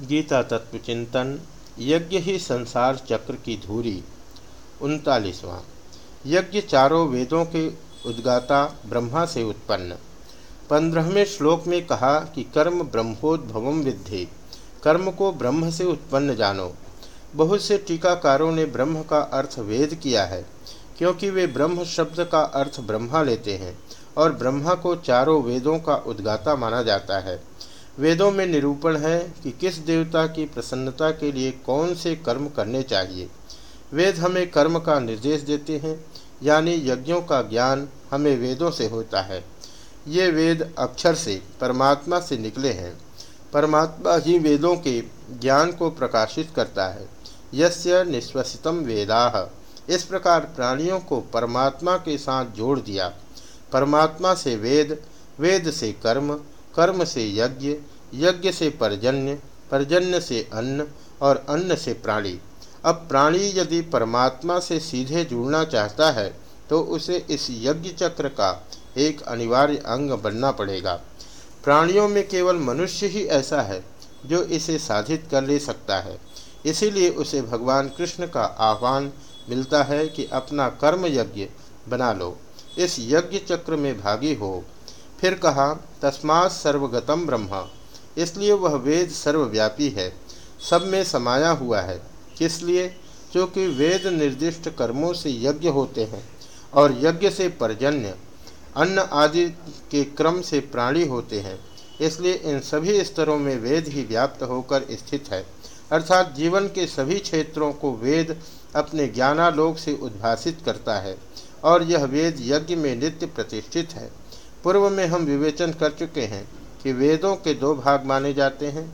गीता तत्व चिंतन, यज्ञ ही संसार चक्र की धूरी, उनतालीसवां। यज्ञ चारों वेदों के उद्गाता, ब्रह्मा से उत्पन्न। पंद्रहवें श्लोक में कहा कि कर्म ब्रह्मोद्भवम विद्धि, कर्म को ब्रह्म से उत्पन्न जानो। बहुत से टीकाकारों ने ब्रह्म का अर्थ वेद किया है, क्योंकि वे ब्रह्म शब्द का अर्थ ब्रह्मा लेते हैं, और ब्रह्मा को चारों वेदों का उद्गाता माना जाता है। वेदों में निरूपण है कि किस देवता की प्रसन्नता के लिए कौन से कर्म करने चाहिए। वेद हमें कर्म का निर्देश देते हैं, यानी यज्ञों का ज्ञान हमें वेदों से होता है। ये वेद अक्षर से परमात्मा से निकले हैं। परमात्मा ही वेदों के ज्ञान को प्रकाशित करता है। यस्य निश्वसितम वेदाह इस प्रकार प्राणियों को परमात्मा के साथ जोड़ दिया। परमात्मा से वेद वेद से कर्म कर्म से यज्ञ यज्ञ से परजन्य परजन्य से अन्न और अन्न से प्राणी। अब प्राणी यदि परमात्मा से सीधे जुड़ना चाहता है तो उसे इस यज्ञ चक्र का एक अनिवार्य अंग बनना पड़ेगा। प्राणियों में केवल मनुष्य ही ऐसा है, जो इसे साधित कर ले सकता है। इसीलिए उसे भगवान कृष्ण का आह्वान मिलता है कि अपना कर्म यज्ञ बना लो। इस यज्ञ चक्र में भागी हो। फिर कहा, तस्मात् सर्वगतम ब्रह्म। इसलिए वह वेद सर्वव्यापी है। सब में समाया हुआ है। किस लिए? क्योंकि वेद निर्दिष्ट कर्मों से यज्ञ होते हैं और यज्ञ से पर्जन्य, अन्न आदि के क्रम से प्राणी होते हैं। इसलिए इन सभी स्तरों में वेद ही व्याप्त होकर स्थित है। अर्थात जीवन के सभी क्षेत्रों को वेद अपने ज्ञानालोक से उद्भासित करता है और यह वेद यज्ञ में नित्य प्रतिष्ठित है। पूर्व में हम विवेचन कर चुके हैं कि वेदों के दो भाग माने जाते हैं।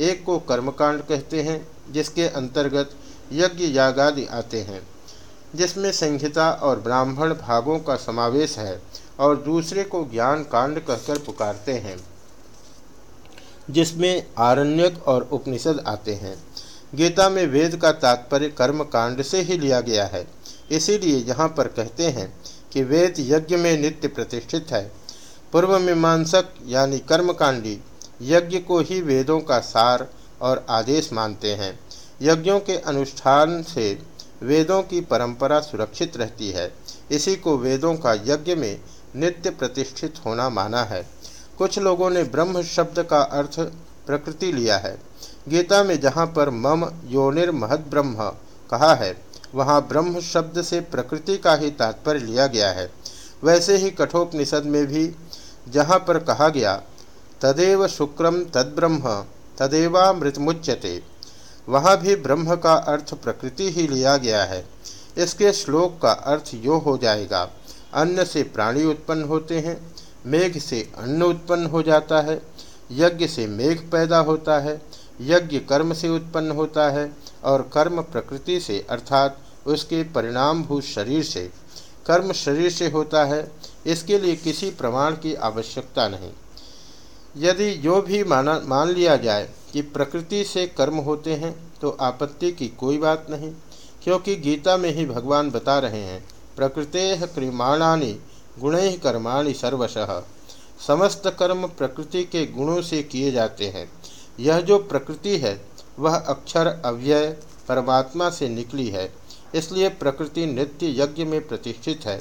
एक को कर्मकांड कहते हैं, जिसके अंतर्गत यज्ञ यागादि आते हैं, जिसमें संहिता और ब्राह्मण भागों का समावेश है और दूसरे को ज्ञान कांड कहकर पुकारते हैं, जिसमें आरण्यक और उपनिषद आते हैं। गीता में वेद का तात्पर्य कर्म कांड से ही लिया गया है। इसीलिए यहाँ पर कहते हैं कि वेद यज्ञ में नित्य प्रतिष्ठित है। पूर्व मीमांसक यानी कर्मकांडी यज्ञ को ही वेदों का सार और आदेश मानते हैं। यज्ञों के अनुष्ठान से वेदों की परंपरा सुरक्षित रहती है। इसी को वेदों का यज्ञ में नित्य प्रतिष्ठित होना माना है। कुछ लोगों ने ब्रह्म शब्द का अर्थ प्रकृति लिया है। गीता में जहाँ पर मम योनिर्महद ब्रह्म कहा है, वहाँ ब्रह्म शब्द से प्रकृति का ही तात्पर्य लिया गया है। वैसे ही कठोपनिषद में भी जहाँ पर कहा गया, तदेव शुक्रम तद्ब्रह्म तदेवा मृतमुच्यते वहाँ भी ब्रह्म का अर्थ प्रकृति ही लिया गया है। इसके श्लोक का अर्थ यो हो जाएगा, अन्न से प्राणी उत्पन्न होते हैं, मेघ से अन्न उत्पन्न हो जाता है, यज्ञ से मेघ पैदा होता है, यज्ञ कर्म से उत्पन्न होता है, और कर्म प्रकृति से, अर्थात उसके परिणामभूत शरीर से। कर्म शरीर से होता है इसके लिए किसी प्रमाण की आवश्यकता नहीं। यदि जो भी माना, मान लिया जाए कि प्रकृति से कर्म होते हैं तो आपत्ति की कोई बात नहीं, क्योंकि गीता में ही भगवान बता रहे हैं, प्रकृते क्रियमाणानि गुण कर्माणि सर्वशः। समस्त कर्म प्रकृति के गुणों से किए जाते हैं। यह जो प्रकृति है, वह अक्षर अव्यय परमात्मा से निकली है, इसलिए प्रकृति नित्य यज्ञ में प्रतिष्ठित है।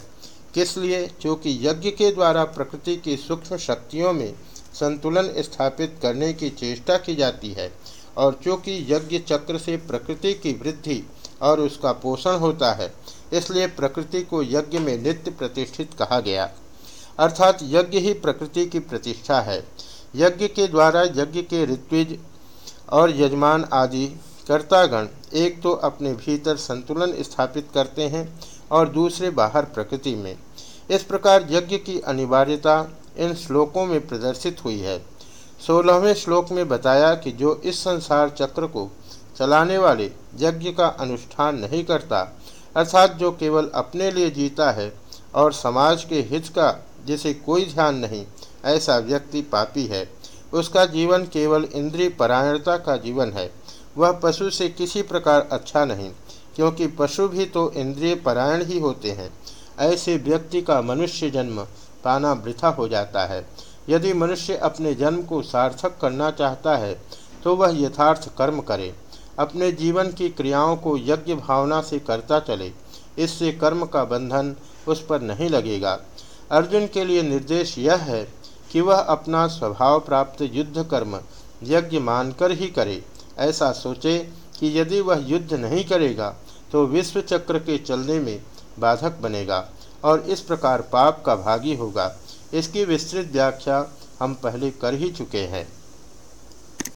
किस लिए? क्योंकि यज्ञ के द्वारा प्रकृति की सूक्ष्म शक्तियों में संतुलन स्थापित करने की चेष्टा की जाती है। और चूँकि यज्ञ चक्र से प्रकृति की वृद्धि और उसका पोषण होता है, इसलिए प्रकृति को यज्ञ में नित्य प्रतिष्ठित कहा गया। अर्थात यज्ञ ही प्रकृति की प्रतिष्ठा है। यज्ञ के द्वारा यज्ञ के ऋत्विज और यजमान आदि कर्तागण एक तो अपने भीतर संतुलन स्थापित करते हैं और दूसरे बाहर प्रकृति में। इस प्रकार यज्ञ की अनिवार्यता इन श्लोकों में प्रदर्शित हुई है। सोलहवें श्लोक में बताया कि जो इस संसार चक्र को चलाने वाले यज्ञ का अनुष्ठान नहीं करता, अर्थात जो केवल अपने लिए जीता है और समाज के हित का जिसे कोई ध्यान नहीं, ऐसा व्यक्ति पापी है। उसका जीवन केवल इंद्रिय परायणता का जीवन है। वह पशु से किसी प्रकार अच्छा नहीं, क्योंकि पशु भी तो इंद्रिय परायण ही होते हैं। ऐसे व्यक्ति का मनुष्य जन्म पाना वृथा हो जाता है। यदि मनुष्य अपने जन्म को सार्थक करना चाहता है तो वह यथार्थ कर्म करे। अपने जीवन की क्रियाओं को यज्ञ भावना से करता चले, इससे कर्म का बंधन उस पर नहीं लगेगा। अर्जुन के लिए निर्देश यह है कि वह अपना स्वभाव प्राप्त युद्ध कर्म यज्ञ मानकर ही करे। ऐसा सोचे कि यदि वह युद्ध नहीं करेगा तो विश्व चक्र के चलने में बाधक बनेगा और इस प्रकार पाप का भागी होगा। इसकी विस्तृत व्याख्या हम पहले कर ही चुके हैं।